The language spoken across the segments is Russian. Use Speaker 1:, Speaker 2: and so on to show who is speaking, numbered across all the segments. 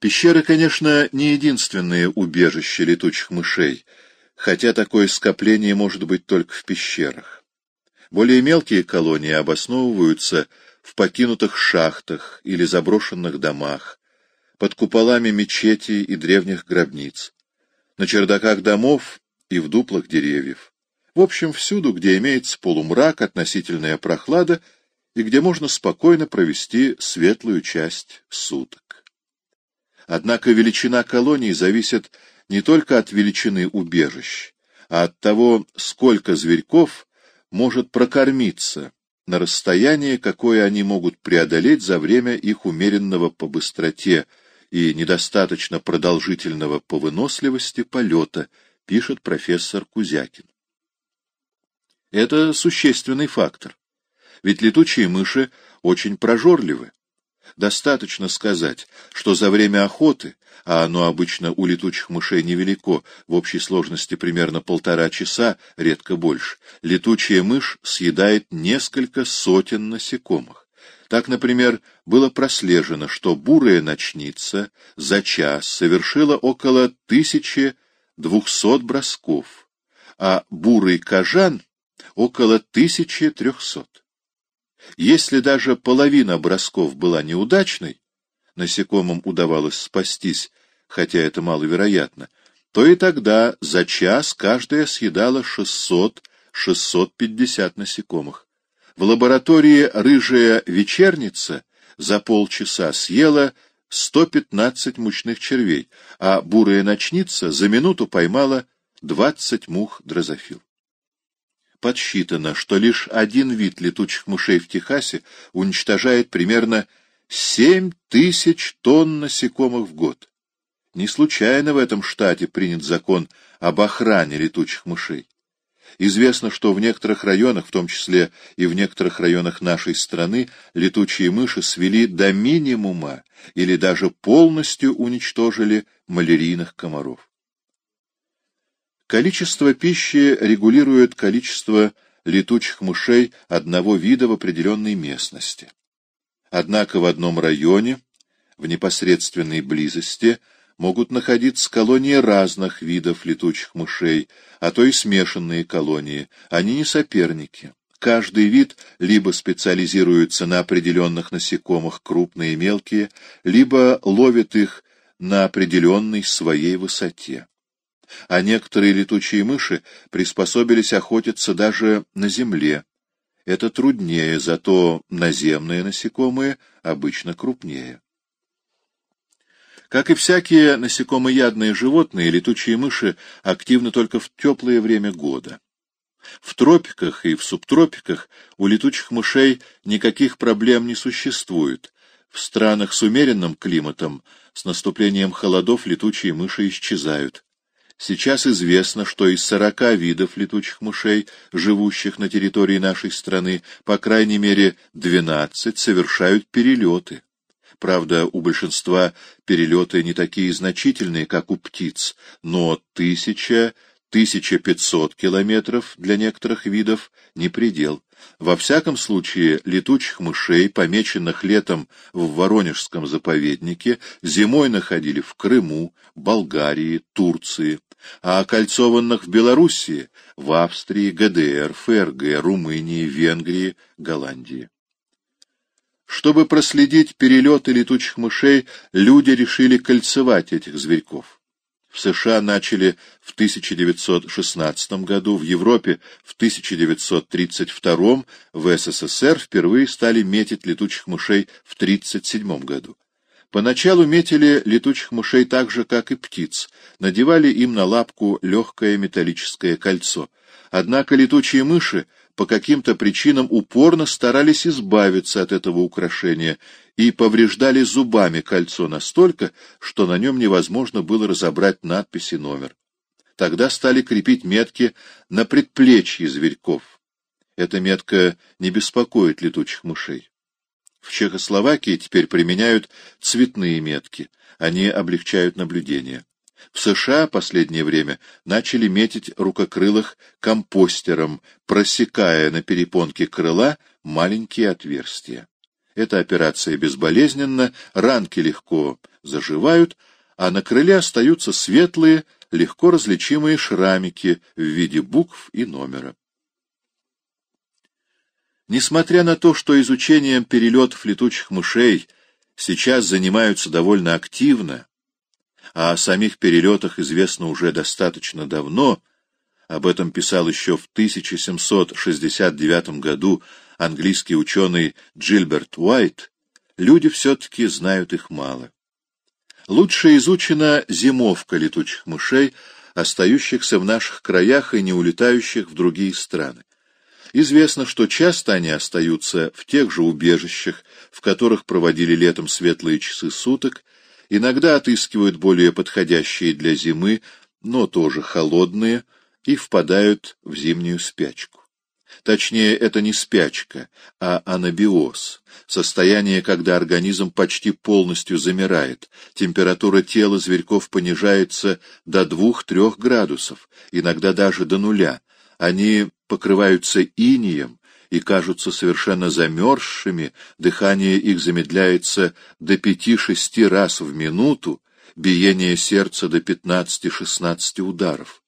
Speaker 1: Пещеры, конечно, не единственные убежища летучих мышей, хотя такое скопление может быть только в пещерах. Более мелкие колонии обосновываются в покинутых шахтах или заброшенных домах, под куполами мечетей и древних гробниц, на чердаках домов и в дуплах деревьев. В общем, всюду, где имеется полумрак, относительная прохлада и где можно спокойно провести светлую часть суток. Однако величина колоний зависит не только от величины убежищ, а от того, сколько зверьков может прокормиться на расстояние, какое они могут преодолеть за время их умеренного по быстроте и недостаточно продолжительного по выносливости полета, пишет профессор Кузякин. Это существенный фактор, ведь летучие мыши очень прожорливы. Достаточно сказать, что за время охоты, а оно обычно у летучих мышей невелико, в общей сложности примерно полтора часа, редко больше, летучая мышь съедает несколько сотен насекомых. Так, например, было прослежено, что бурая ночница за час совершила около 1200 бросков, а бурый кожан — около 1300. Если даже половина бросков была неудачной, насекомым удавалось спастись, хотя это маловероятно, то и тогда за час каждая съедала 600-650 насекомых. В лаборатории рыжая вечерница за полчаса съела 115 мучных червей, а бурая ночница за минуту поймала 20 мух дрозофил подсчитано, что лишь один вид летучих мышей в Техасе уничтожает примерно 7 тысяч тонн насекомых в год. Не случайно в этом штате принят закон об охране летучих мышей. Известно, что в некоторых районах, в том числе и в некоторых районах нашей страны, летучие мыши свели до минимума или даже полностью уничтожили малярийных комаров. Количество пищи регулирует количество летучих мышей одного вида в определенной местности. Однако в одном районе, в непосредственной близости, могут находиться колонии разных видов летучих мышей, а то и смешанные колонии. Они не соперники. Каждый вид либо специализируется на определенных насекомых, крупные и мелкие, либо ловит их на определенной своей высоте а некоторые летучие мыши приспособились охотиться даже на земле. Это труднее, зато наземные насекомые обычно крупнее. Как и всякие насекомоядные животные, летучие мыши активны только в теплое время года. В тропиках и в субтропиках у летучих мышей никаких проблем не существует. В странах с умеренным климатом с наступлением холодов летучие мыши исчезают. Сейчас известно, что из сорока видов летучих мышей, живущих на территории нашей страны, по крайней мере двенадцать совершают перелеты. Правда, у большинства перелеты не такие значительные, как у птиц, но тысяча 1500 километров для некоторых видов не предел. Во всяком случае, летучих мышей, помеченных летом в Воронежском заповеднике, зимой находили в Крыму, Болгарии, Турции, а окольцованных в Белоруссии, в Австрии, ГДР, ФРГ, Румынии, Венгрии, Голландии. Чтобы проследить перелеты летучих мышей, люди решили кольцевать этих зверьков. В США начали в 1916 году, в Европе в 1932, в СССР впервые стали метить летучих мышей в 1937 году. Поначалу метили летучих мышей так же, как и птиц, надевали им на лапку легкое металлическое кольцо. Однако летучие мыши по каким-то причинам упорно старались избавиться от этого украшения и повреждали зубами кольцо настолько, что на нем невозможно было разобрать надписи номер. Тогда стали крепить метки на предплечье зверьков. Эта метка не беспокоит летучих мышей. В Чехословакии теперь применяют цветные метки, они облегчают наблюдение. В США последнее время начали метить рукокрылых компостером, просекая на перепонке крыла маленькие отверстия. Эта операция безболезненна, ранки легко заживают, а на крыле остаются светлые, легко различимые шрамики в виде букв и номера. Несмотря на то, что изучением перелетов летучих мышей сейчас занимаются довольно активно, а о самих перелетах известно уже достаточно давно, об этом писал еще в 1769 году английский ученый Джилберт Уайт, люди все-таки знают их мало. Лучше изучена зимовка летучих мышей, остающихся в наших краях и не улетающих в другие страны. Известно, что часто они остаются в тех же убежищах, в которых проводили летом светлые часы суток, иногда отыскивают более подходящие для зимы, но тоже холодные, и впадают в зимнюю спячку. Точнее, это не спячка, а анабиоз, состояние, когда организм почти полностью замирает, температура тела зверьков понижается до 2-3 градусов, иногда даже до нуля, они покрываются инием и кажутся совершенно замерзшими, дыхание их замедляется до 5-6 раз в минуту, биение сердца до 15-16 ударов.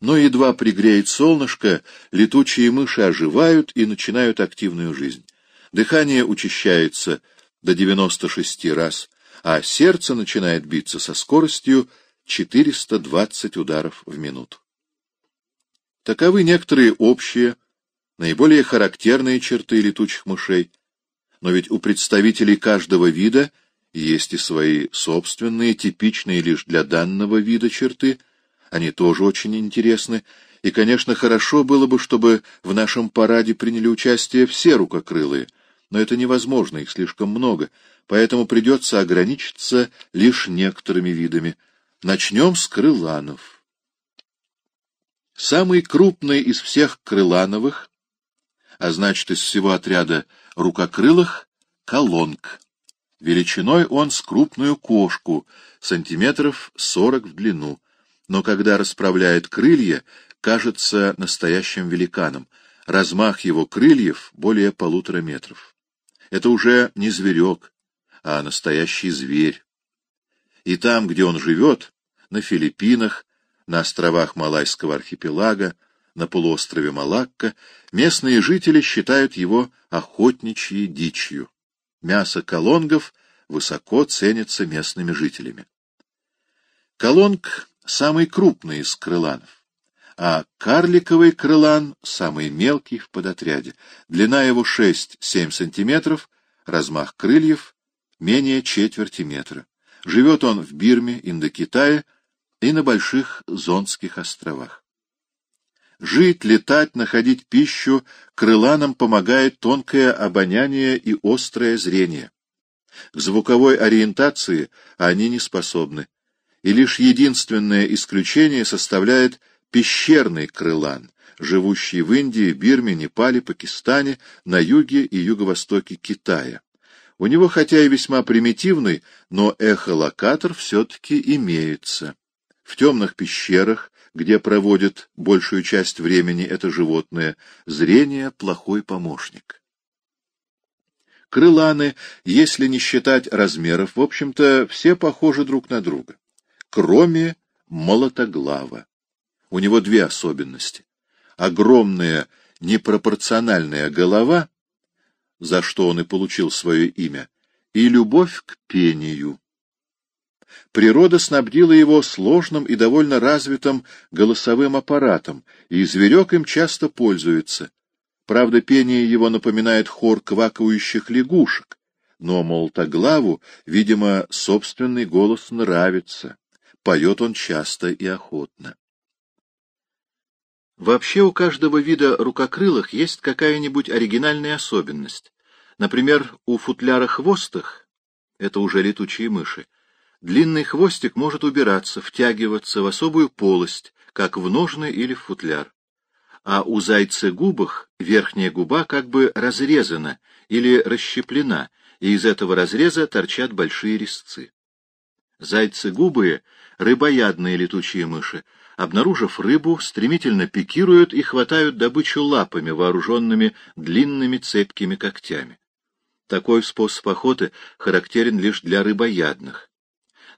Speaker 1: Но едва пригреет солнышко, летучие мыши оживают и начинают активную жизнь. Дыхание учащается до 96 раз, а сердце начинает биться со скоростью 420 ударов в минуту. Таковы некоторые общие, наиболее характерные черты летучих мышей, но ведь у представителей каждого вида есть и свои собственные, типичные лишь для данного вида черты — они тоже очень интересны, и, конечно, хорошо было бы, чтобы в нашем параде приняли участие все рукокрылые, но это невозможно, их слишком много, поэтому придется ограничиться лишь некоторыми видами. Начнем с крыланов. Самый крупный из всех крылановых, а значит, из всего отряда рукокрылых, — колонг. Величиной он с крупную кошку, сантиметров сорок в длину но когда расправляет крылья, кажется настоящим великаном. Размах его крыльев более полутора метров. Это уже не зверек, а настоящий зверь. И там, где он живет, на Филиппинах, на островах Малайского архипелага, на полуострове Малакка, местные жители считают его охотничьей дичью. Мясо колонгов высоко ценится местными жителями. Колонг самый крупный из крыланов, а карликовый крылан самый мелкий в подотряде. Длина его 6-7 сантиметров, размах крыльев менее четверти метра. Живет он в Бирме, Индокитае и на Больших Зонских островах. Жить, летать, находить пищу крыланам помогает тонкое обоняние и острое зрение. К звуковой ориентации они не способны и лишь единственное исключение составляет пещерный крылан, живущий в Индии, Бирме, Непале, Пакистане, на юге и юго-востоке Китая. У него хотя и весьма примитивный, но эхолокатор все-таки имеется. В темных пещерах, где проводит большую часть времени это животное, зрение — плохой помощник. Крыланы, если не считать размеров, в общем-то, все похожи друг на друга кроме молотоглава. У него две особенности. Огромная непропорциональная голова, за что он и получил свое имя, и любовь к пению. Природа снабдила его сложным и довольно развитым голосовым аппаратом, и зверек им часто пользуется. Правда, пение его напоминает хор квакающих лягушек, но молотоглаву, видимо, собственный голос нравится поет он часто и охотно. Вообще у каждого вида рукокрылых есть какая-нибудь оригинальная особенность. Например, у футляра-хвостых, это уже летучие мыши, длинный хвостик может убираться, втягиваться в особую полость, как в ножны или в футляр. А у зайца-губых верхняя губа как бы разрезана или расщеплена, и из этого разреза торчат большие резцы. Зайцы-губые — рыбоядные летучие мыши. Обнаружив рыбу, стремительно пикируют и хватают добычу лапами, вооруженными длинными цепкими когтями. Такой способ охоты характерен лишь для рыбоядных.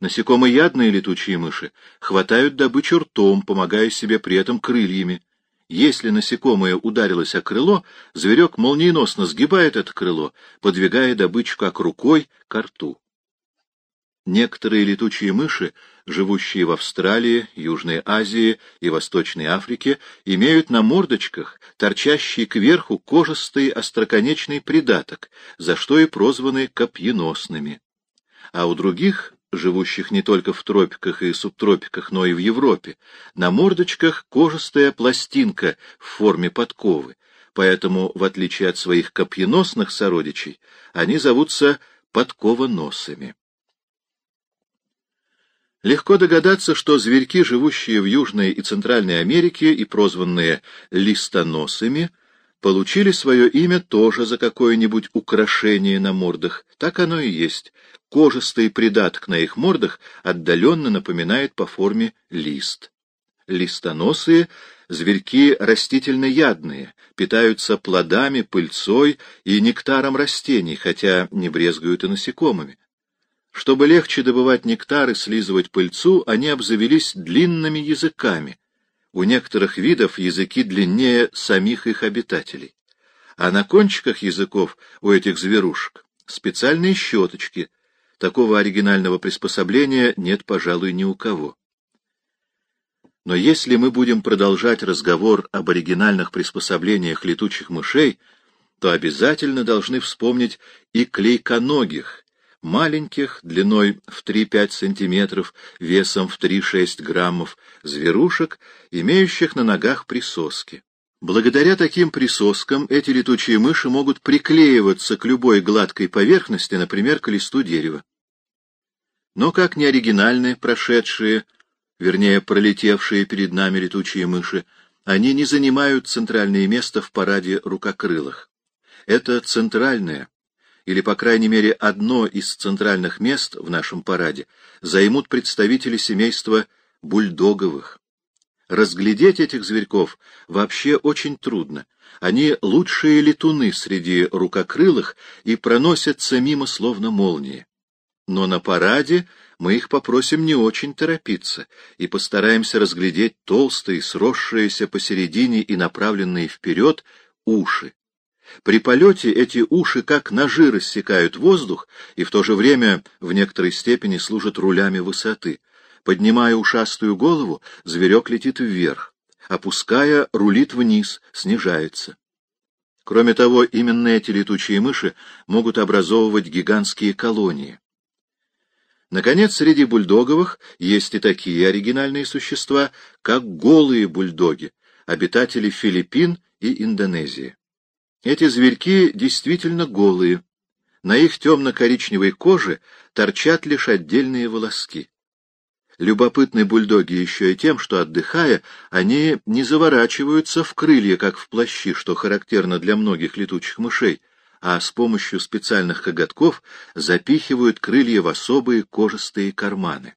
Speaker 1: Насекомоядные летучие мыши хватают добычу ртом, помогая себе при этом крыльями. Если насекомое ударилось о крыло, зверек молниеносно сгибает это крыло, подвигая добычу как рукой к рту. Некоторые летучие мыши, живущие в Австралии, Южной Азии и Восточной Африке, имеют на мордочках торчащий кверху кожистый остроконечный придаток, за что и прозваны копьеносными. А у других живущих не только в тропиках и субтропиках, но и в Европе, на мордочках кожистая пластинка в форме подковы, поэтому, в отличие от своих копьеносных сородичей, они зовутся подковоносами. Легко догадаться, что зверьки, живущие в Южной и Центральной Америке и прозванные листоносами, получили свое имя тоже за какое-нибудь украшение на мордах. Так оно и есть кожистый придаток на их мордах отдаленно напоминает по форме лист. Листоносые — зверьки растительноядные, питаются плодами, пыльцой и нектаром растений, хотя не брезгуют и насекомыми. Чтобы легче добывать нектар и слизывать пыльцу, они обзавелись длинными языками. У некоторых видов языки длиннее самих их обитателей. А на кончиках языков у этих зверушек специальные щеточки — Такого оригинального приспособления нет, пожалуй, ни у кого. Но если мы будем продолжать разговор об оригинальных приспособлениях летучих мышей, то обязательно должны вспомнить и клейконогих, маленьких, длиной в 3-5 сантиметров, весом в 3-6 граммов, зверушек, имеющих на ногах присоски. Благодаря таким присоскам эти летучие мыши могут приклеиваться к любой гладкой поверхности, например, к листу дерева. Но как не оригинальны прошедшие, вернее, пролетевшие перед нами летучие мыши, они не занимают центральное место в параде рукокрылых. Это центральное, или, по крайней мере, одно из центральных мест в нашем параде, займут представители семейства бульдоговых. Разглядеть этих зверьков вообще очень трудно. Они лучшие летуны среди рукокрылых и проносятся мимо словно молнии но на параде мы их попросим не очень торопиться и постараемся разглядеть толстые, сросшиеся посередине и направленные вперед уши. При полете эти уши как ножи рассекают воздух и в то же время в некоторой степени служат рулями высоты. Поднимая ушастую голову, зверек летит вверх, опуская, рулит вниз, снижается. Кроме того, именно эти летучие мыши могут образовывать гигантские колонии. Наконец, среди бульдоговых есть и такие оригинальные существа, как голые бульдоги, обитатели Филиппин и Индонезии. Эти зверьки действительно голые. На их темно-коричневой коже торчат лишь отдельные волоски. Любопытны бульдоги еще и тем, что, отдыхая, они не заворачиваются в крылья, как в плащи, что характерно для многих летучих мышей, а с помощью специальных коготков запихивают крылья в особые кожистые карманы.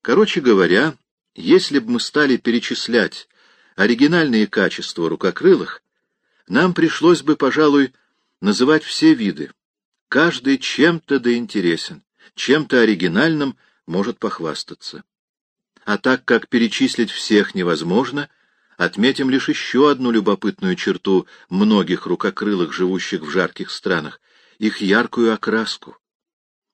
Speaker 1: Короче говоря, если бы мы стали перечислять оригинальные качества рукокрылых, нам пришлось бы, пожалуй, называть все виды. Каждый чем-то да интересен, чем-то оригинальным может похвастаться. А так как перечислить всех невозможно, Отметим лишь еще одну любопытную черту многих рукокрылых, живущих в жарких странах — их яркую окраску.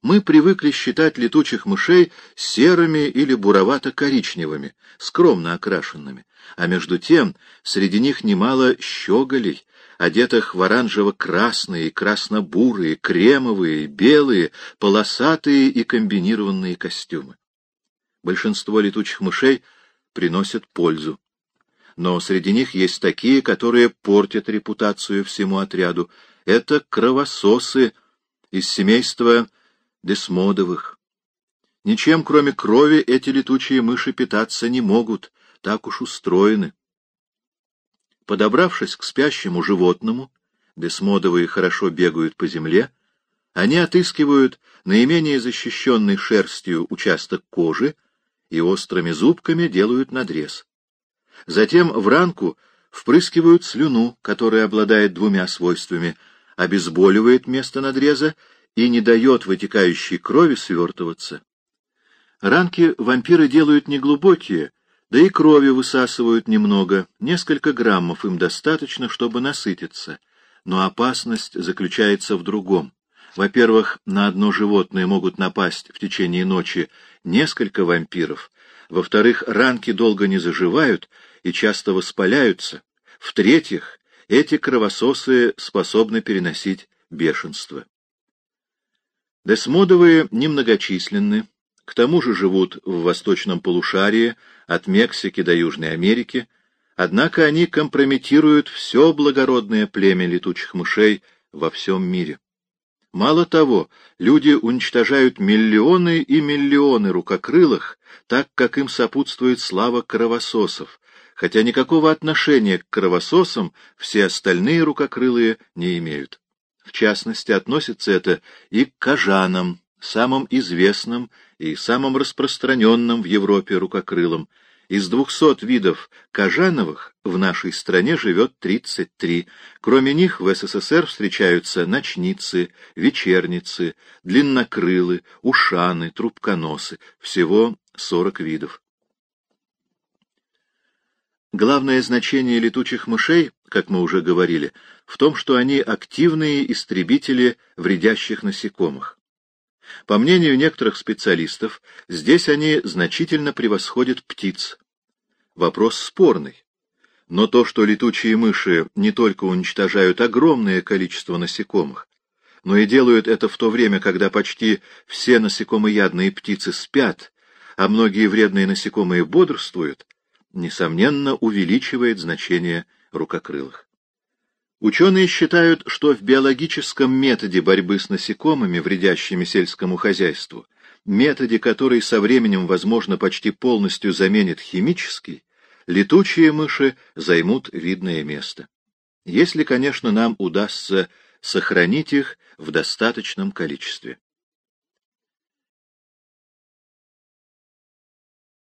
Speaker 1: Мы привыкли считать летучих мышей серыми или буровато-коричневыми, скромно окрашенными, а между тем среди них немало щеголей, одетых в оранжево-красные, красно-бурые, кремовые, белые, полосатые и комбинированные костюмы. Большинство летучих мышей приносят пользу но среди них есть такие, которые портят репутацию всему отряду. Это кровососы из семейства десмодовых. Ничем, кроме крови, эти летучие мыши питаться не могут, так уж устроены. Подобравшись к спящему животному, десмодовые хорошо бегают по земле, они отыскивают наименее защищенный шерстью участок кожи и острыми зубками делают надрез. Затем в ранку впрыскивают слюну, которая обладает двумя свойствами. обезболивает место надреза и не дает вытекающей крови свертываться. Ранки вампиры делают неглубокие, да и крови высасывают немного, несколько граммов им достаточно, чтобы насытиться. Но опасность заключается в другом. Во-первых, на одно животное могут напасть в течение ночи несколько вампиров. Во-вторых, ранки долго не заживают и часто воспаляются. В-третьих, эти кровососы способны переносить бешенство. Десмодовые немногочисленны, к тому же живут в восточном полушарии, от Мексики до Южной Америки, однако они компрометируют все благородное племя летучих мышей во всем мире. Мало того, люди уничтожают миллионы и миллионы рукокрылых, так как им сопутствует слава кровососов, хотя никакого отношения к кровососам все остальные рукокрылые не имеют. В частности, относится это и к кажанам, самым известным и самым распространенным в Европе рукокрылым. Из двухсот видов кажановых в нашей стране живет 33. Кроме них в СССР встречаются ночницы, вечерницы, длиннокрылы, ушаны, трубконосы. Всего 40 видов. Главное значение летучих мышей, как мы уже говорили, в том, что они активные истребители вредящих насекомых. По мнению некоторых специалистов, здесь они значительно превосходят птиц. Вопрос спорный. Но то, что летучие мыши не только уничтожают огромное количество насекомых, но и делают это в то время, когда почти все насекомоядные птицы спят, а многие вредные насекомые бодрствуют, несомненно, увеличивает значение рукокрылых. Ученые считают, что в биологическом методе борьбы с насекомыми, вредящими сельскому хозяйству, методе, который со временем, возможно, почти полностью заменит химический, летучие мыши займут видное место. Если, конечно, нам удастся сохранить их в достаточном количестве.